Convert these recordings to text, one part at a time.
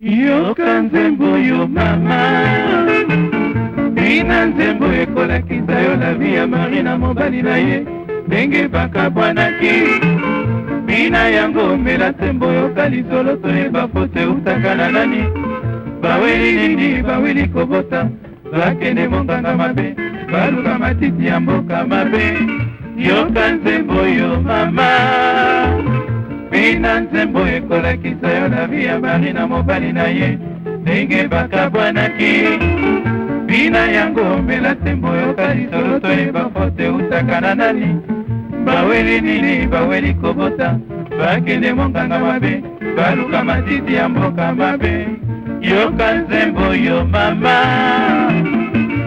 yoka nzembo yo mama bina nzembo ekolakisa yo lavi ya mari na mobali na ye ndenge bakabwanaki bina yango omela nzembo yoka lisolo toyeba foto eutaka na nani baweli nini baweli kobota bakende monganga mabe baluka matiti ya mboka mabe yoka nzembo yo mama na nzembo ekolakisa yo na vi ya mari na mobali na ye ndenge bakabwanaki bina yango omela nzembo yoka lisolo toyeba fote eutaka na nani baweli nini baweli kobota bakende monganga mabe baluka matiti ya mboka mabe yoka nzembo yo mama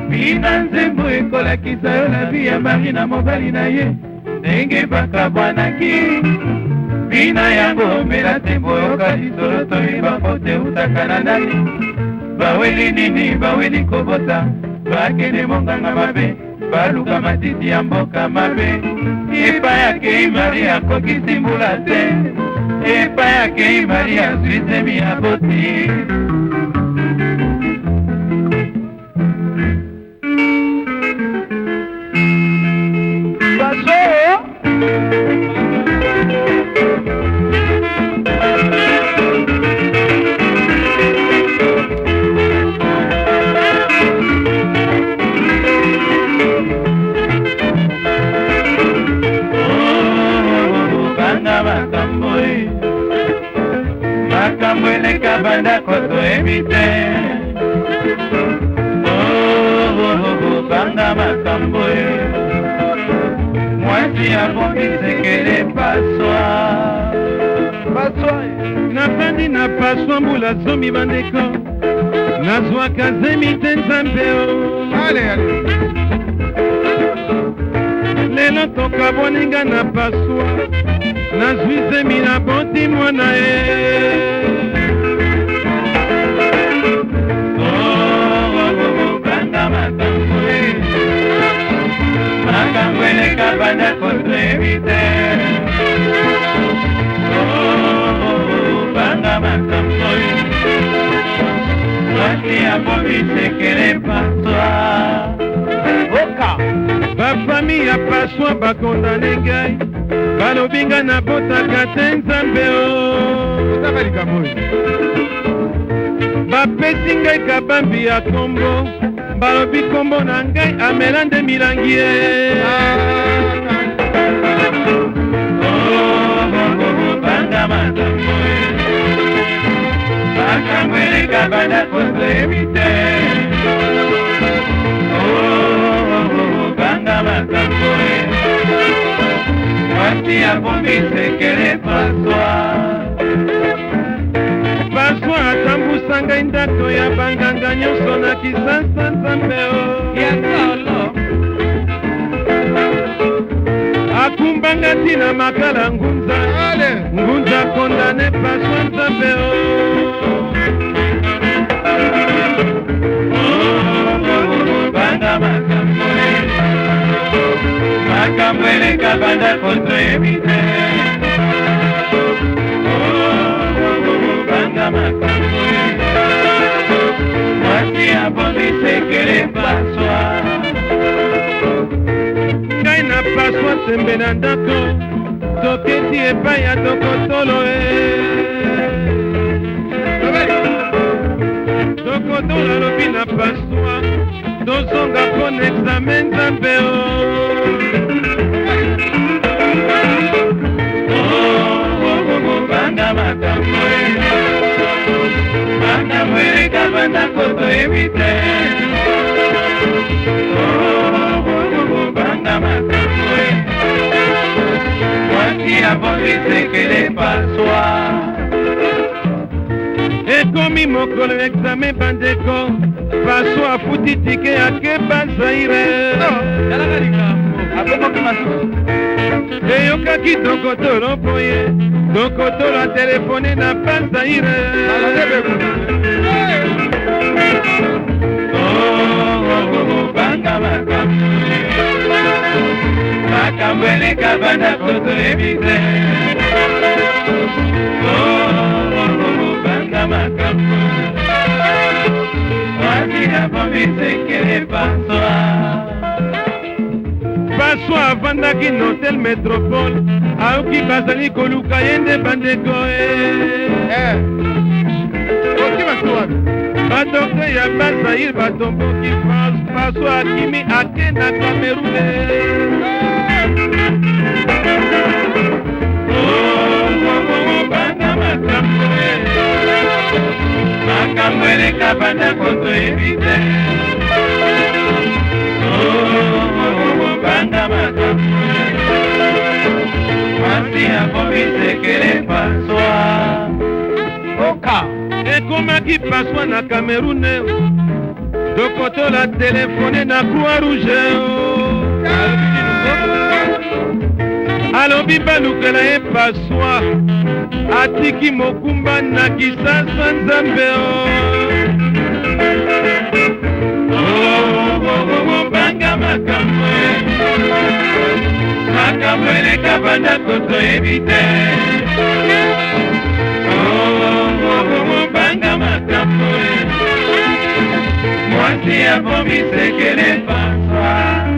bina nzembo ekolakisa yo na vi ya mari na mobali na ye ndenge bakabwanaki bina ya komela te boyokani solo toyi bango te utaka na ndani baweli nini baweli kobota bakende monganga mabe baluka matiti ya mboka mabe epai akei mari akokisi mbula te epai akei mari azwisemi ya boti Oh, oh, oh, makambo eleka bandako toyebi te banga makambo ye mwasi akoki sekele paswa paswa e. nafandi na paswa mbula zomi bandeko nazwaka zemi te nzambe o lelo tokaboninga na paswa nazwi zemi na boti mwana ye Ana Kurlevite Oh, Banga Makamboy Wasi Abobite Kerepaswa Oka Bafami ya paswa bakondane ngai balobi ngai nabotaka te nzambe o oh. otaka likambo oyo bapesi ngai kabambi ya kombo balobi kombo na ngai amela nde milangi ye ah. la banane pour éviter. Oh, banga makambo mwasi abombi sekele paswa paswa atambusa ngai ndako ya banganga nyonso na kisasa nzambe o oh. ya solo akumbanga ntina makala ngunza ngunza kondane paswa nzambe o oh. makambo eleka bandako toyebi te oh, oh, oh, banga makambo mwasi abongisekele paswa ngai na paswa sembe na ndako toketi epai ya tokotolo e tokotolo alobi na paswa tozonga mpo na exame nzambe o evite oboyobo banga masasu e mwasi abondisekele paswa ekomi mokolo exame bandeko paso afuti tike akeba zaire eyokaki tokotolo mpo ye tokotola telefone na pazaire makambo eleka banda tozoyebi te obanga makambo watina pomisekele pasoa paso avandaki na hotel metropole aoki bazali koluka ye nde bandeko e oki bato wapi badokte ya bazair batomboki france faso akimi ake na kamerune oh, oh, oh, makambo eleka bandako toyebi te banda makambo masi akomisekele paso akomaki paswa na cameroun tokotola eh. telefone na croix rouge eh, oh. alobi balukela ye paswa atiki mokumba na kisasa nzambe oh. obanga makambo eh. makambo eleka banda kotoyebi te tiempo mi que le pasa.